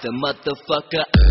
Trumpster, motherfucker.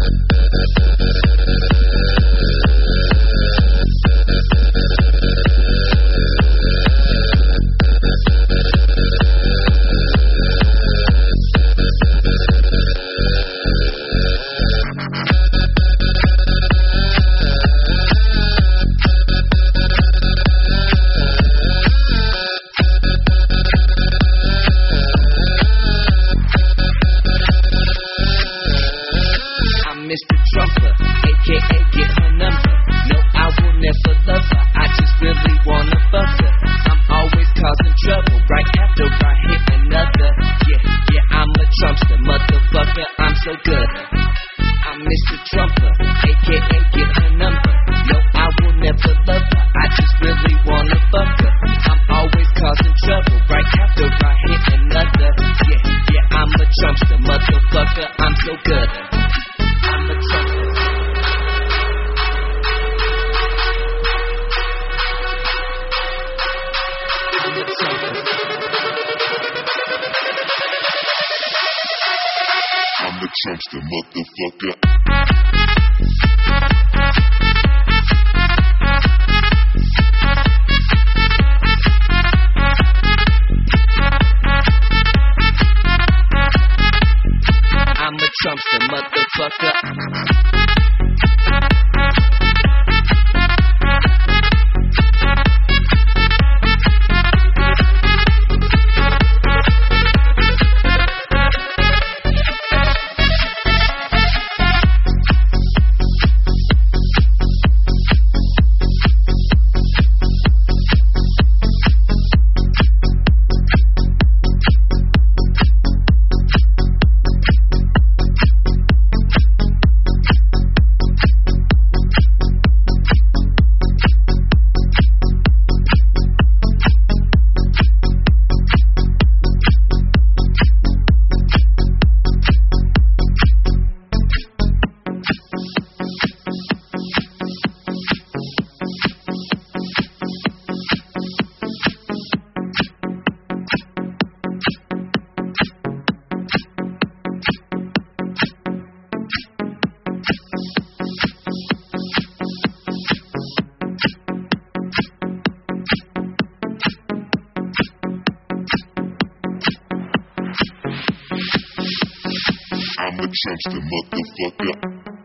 Trumpster, motherfucker.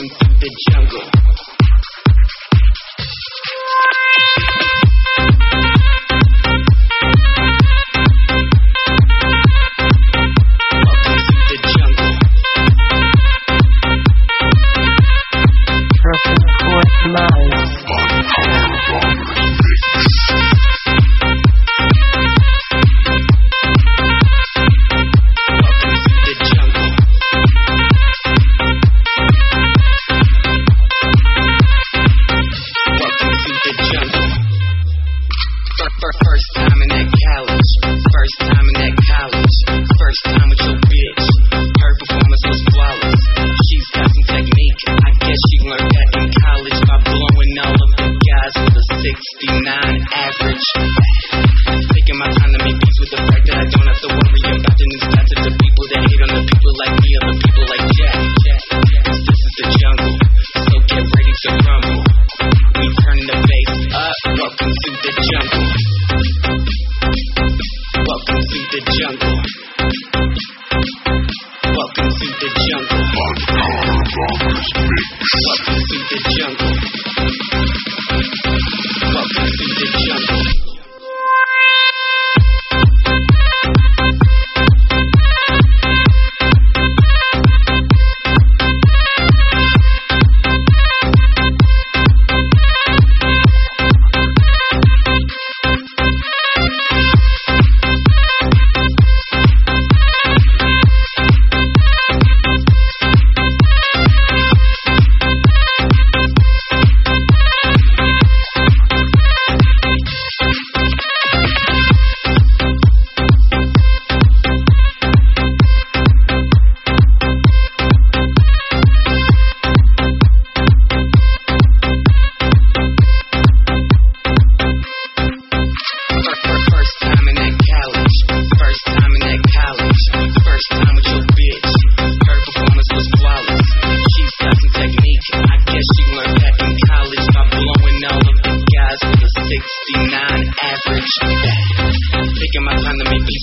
walking through the jungle. the jungle. Welcome to the jungle.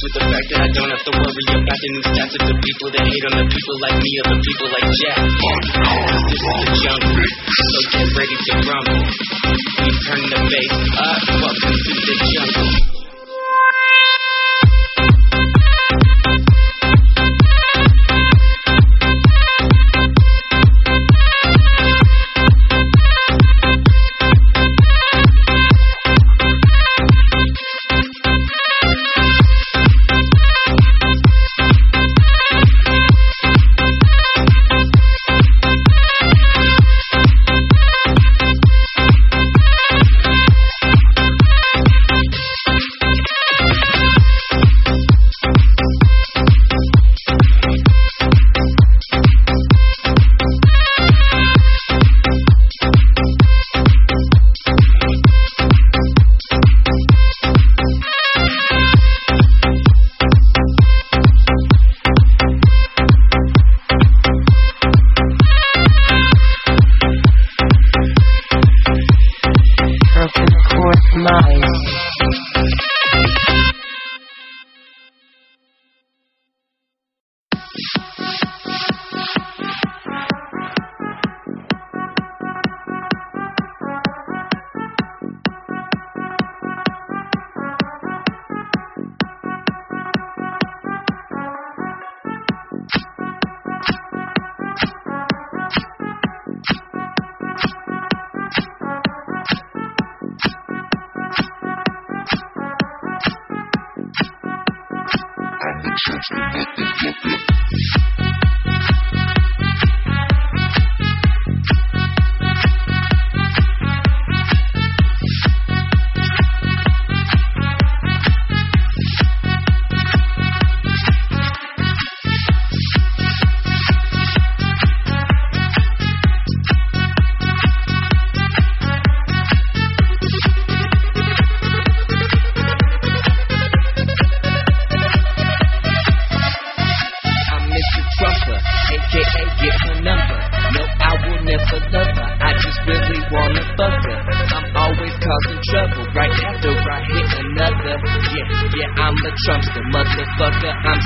with the fact that I don't have to worry about the new stats of the people that hate on the people like me or the people like Jack. Cause this is the jungle, so get ready to rumble. We turn the bass up, welcome to the jungle.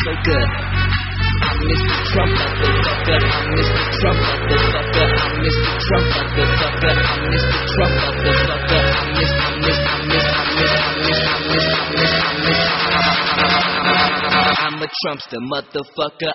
so good. I'm Mr. Trump, motherfucker. I'm Mr. Trump, motherfucker. I'm Mr. Trump, motherfucker. I'm Mr. Trump, motherfucker. I miss, I miss, I miss, I miss, I miss, I miss, I miss, I miss. I'm a Trumpster, motherfucker.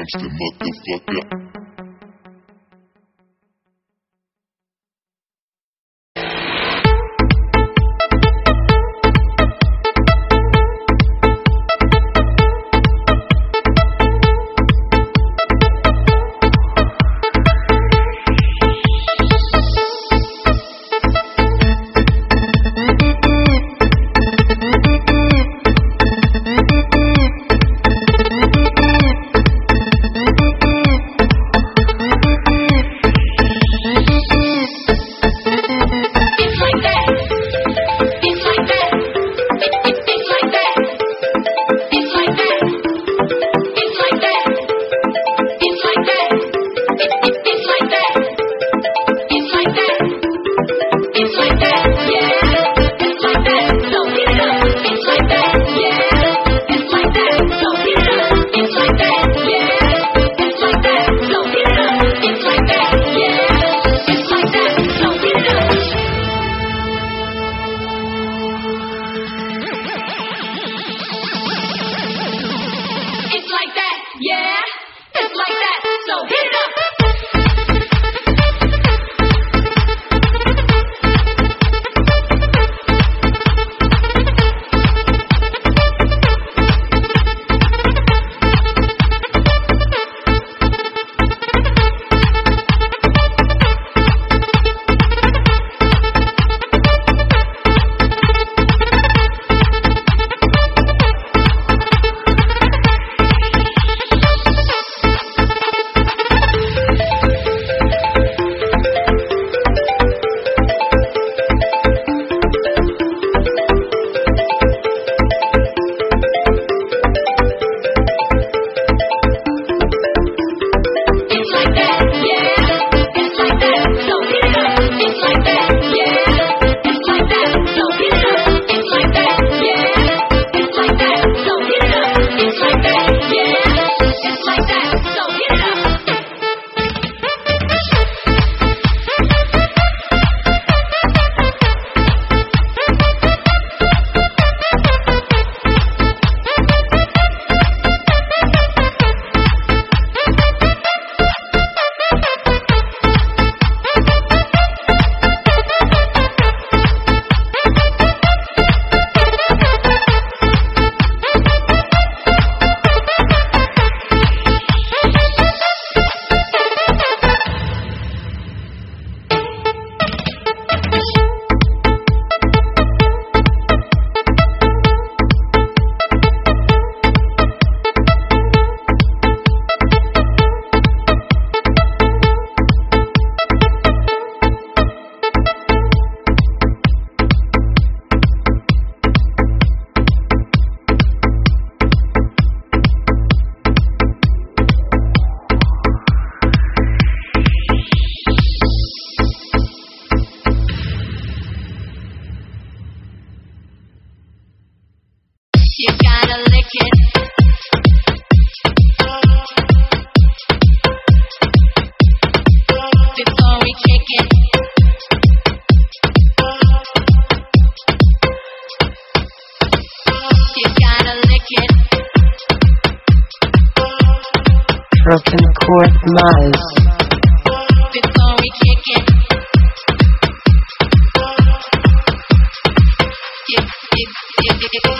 pumps the motherfucker. broken chord lies. Before we kick it. Yeah, yeah, yeah, yeah.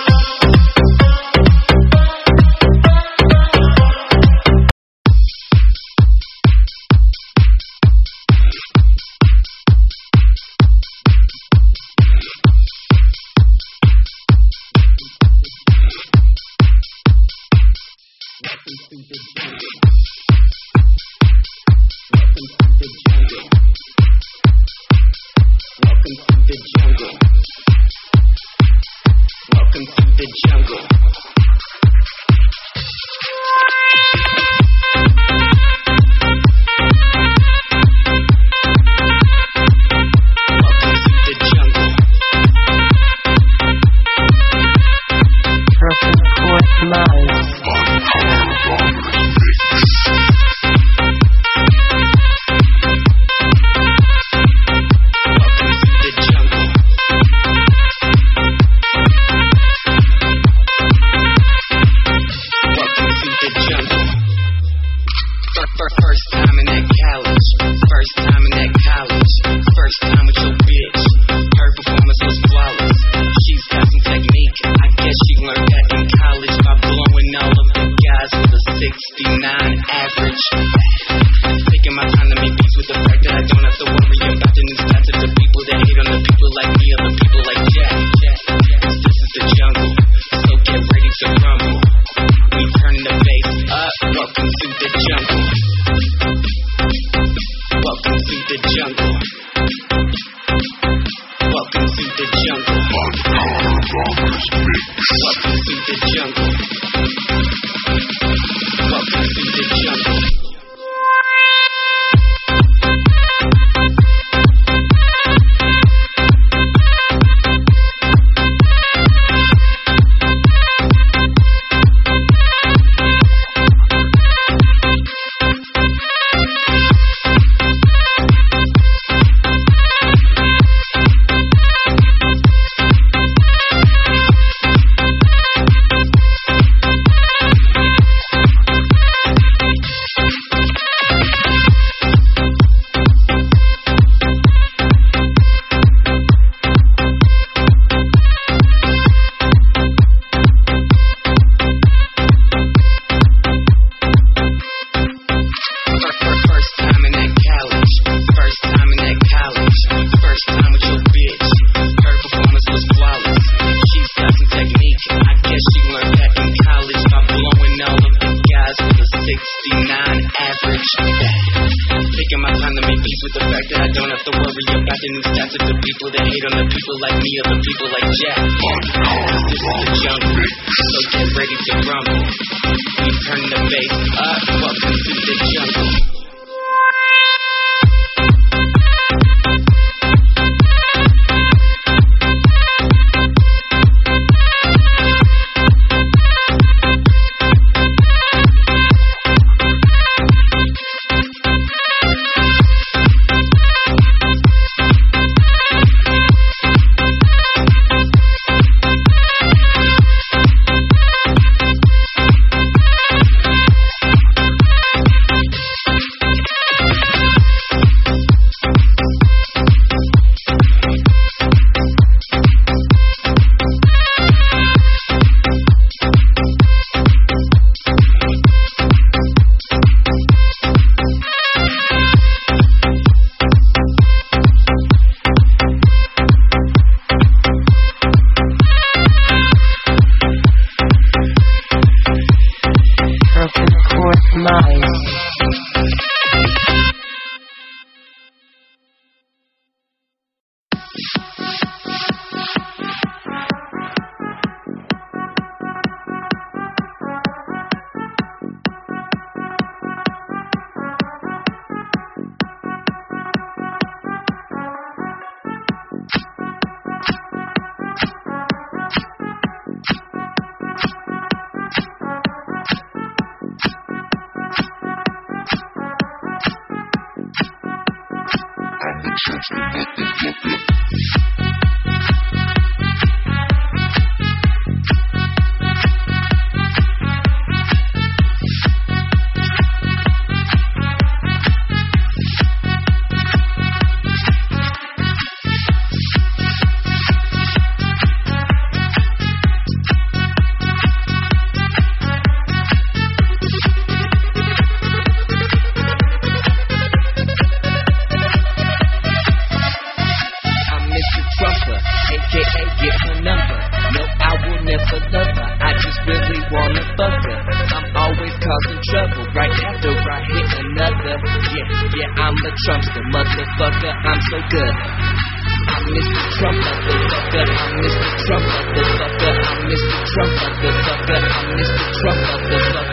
mother, I miss the truck of I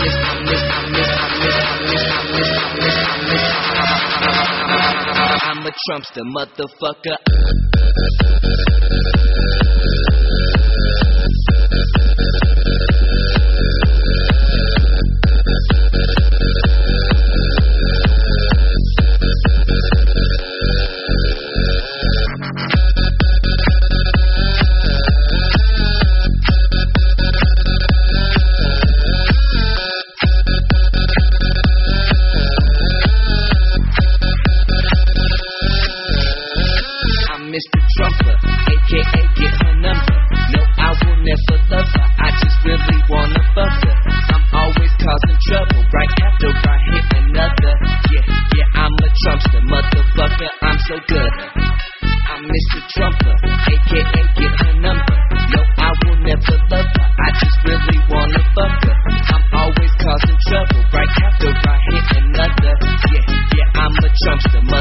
miss, I miss, I miss, I miss, I miss, I miss, I miss, I miss, I'm a Trumpster motherfucker.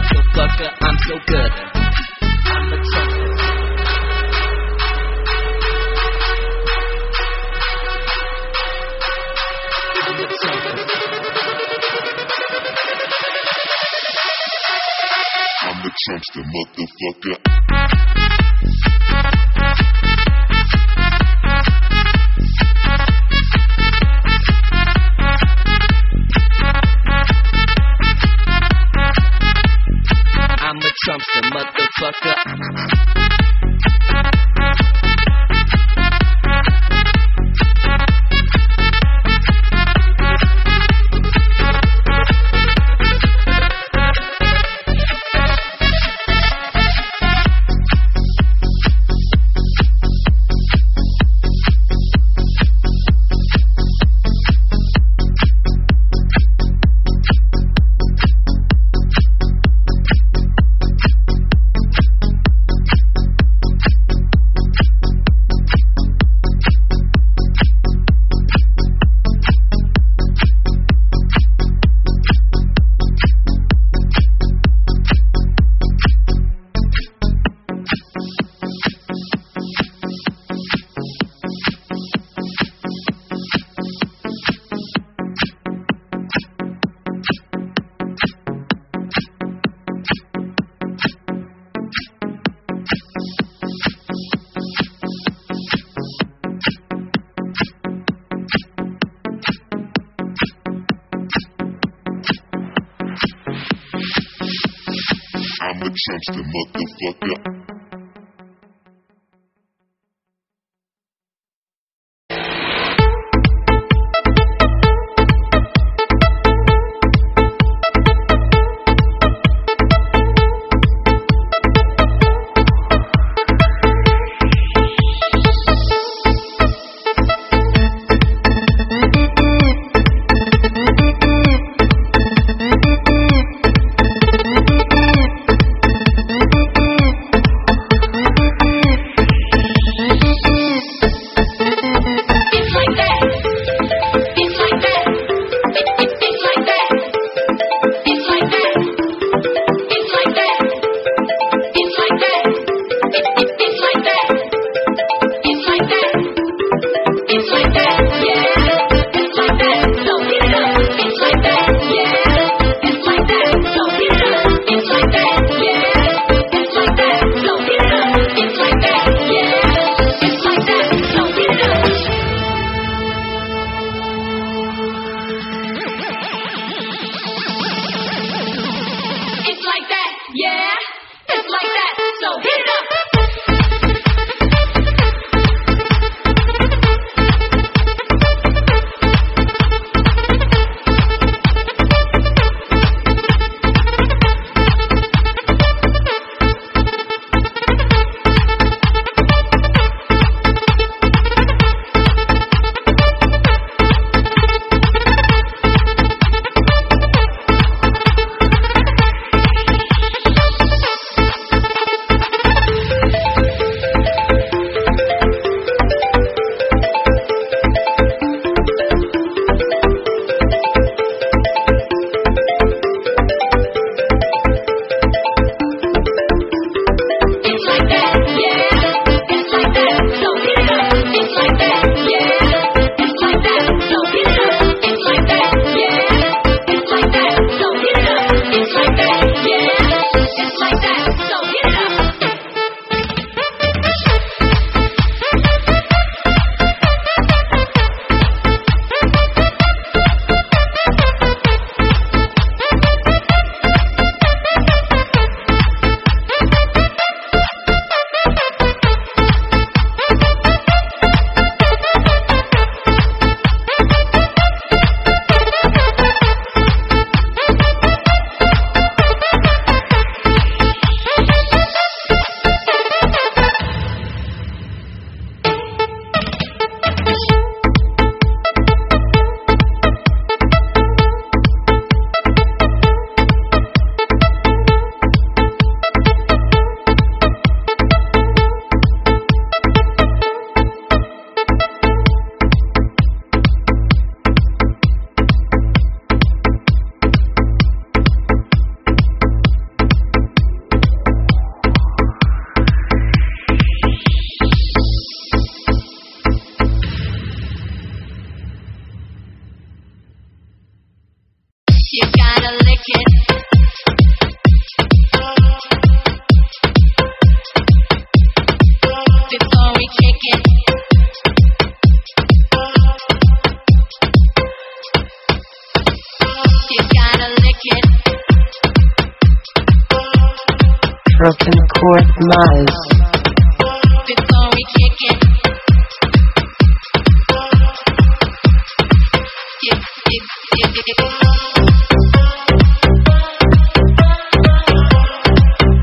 so fucker, I'm so good. I'm a choker. I'm a choker. Trumpster motherfucker. Trump's the motherfucker.